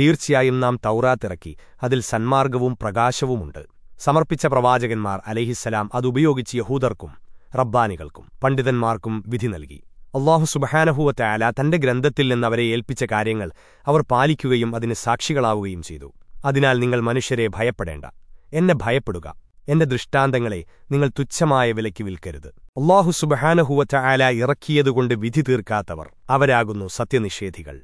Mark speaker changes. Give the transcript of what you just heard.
Speaker 1: തീർച്ചയായും നാം തൗറാത്തിറക്കി അതിൽ സന്മാർഗവും പ്രകാശവുമുണ്ട്. സമർപ്പിച്ച പ്രവാചകന്മാർ അലഹിസലാം അതുപയോഗിച്ച് യഹൂദർക്കും റബ്ബാനികൾക്കും പണ്ഡിതന്മാർക്കും വിധി നൽകി. അള്ളാഹു സുബഹാനഹുവറ്റായാല തന്റെ ഗ്രന്ഥത്തിൽ നിന്ന് അവരെ ഏൽപ്പിച്ച കാര്യങ്ങൾ അവർ പാലിക്കുകയും അതിന് സാക്ഷികളാവുകയും ചെയ്തു. അതിനാൽ നിങ്ങൾ മനുഷ്യരെ ഭയപ്പെടേണ്ട. എന്നെ ഭയപ്പെടുക. എന്റെ ദൃഷ്ടാന്തങ്ങളെ നിങ്ങൾ തുച്ഛമായ വിലയ്ക്ക് വിൽക്കരുത്. അള്ളാഹു സുബഹാനഹുവറ്റ ആല ഇറക്കിയതുകൊണ്ട് വിധി തീർക്കാത്തവർ അവരാകുന്നു സത്യനിഷേധികൾ.